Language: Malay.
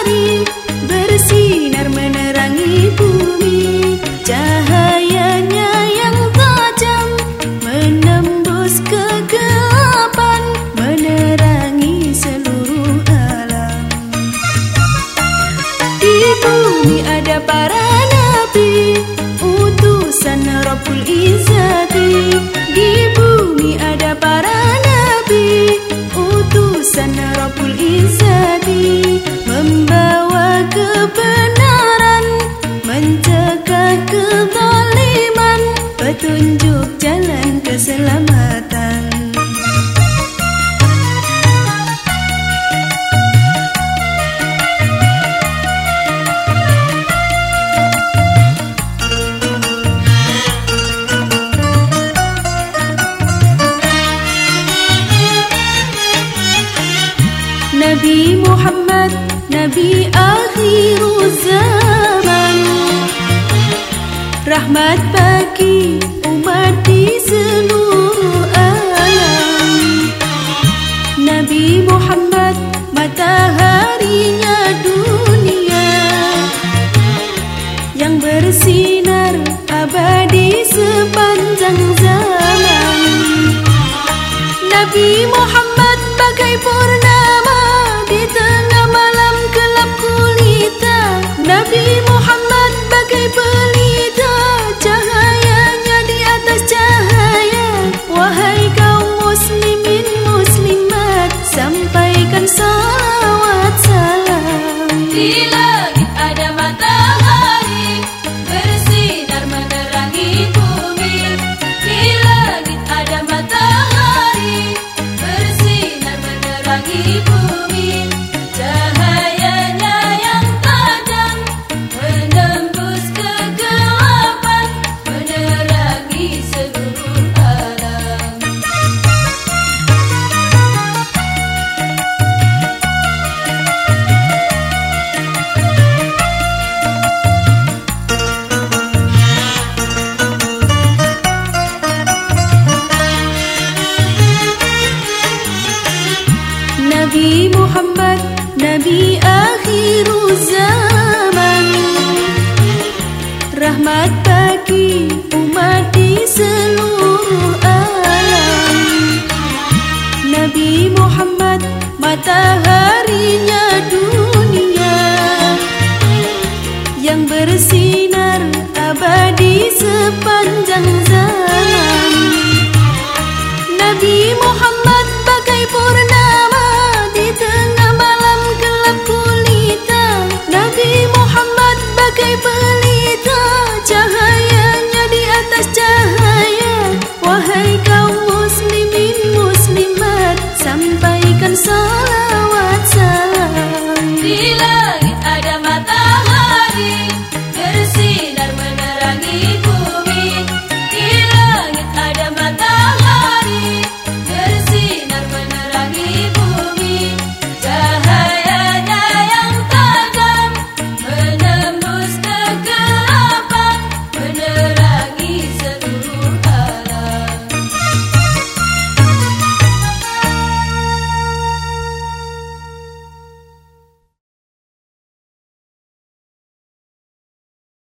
matahari bersinar menerangi bumi. Cahayanya yang tajam menembus kegelapan menerangi seluruh alam. Di bumi ada para nabi utusan Rabbul Izzati kebenaran mencegah kezaliman petunjuk jalan keselamatan. Nabi Muhammad Nabi akhir zaman. Rahmat bagi umat di seluruh alam. Nabi Muhammad mataharinya dunia. Yang bersinar abadi sepanjang zaman. Nabi Muhammad Thank you. محمد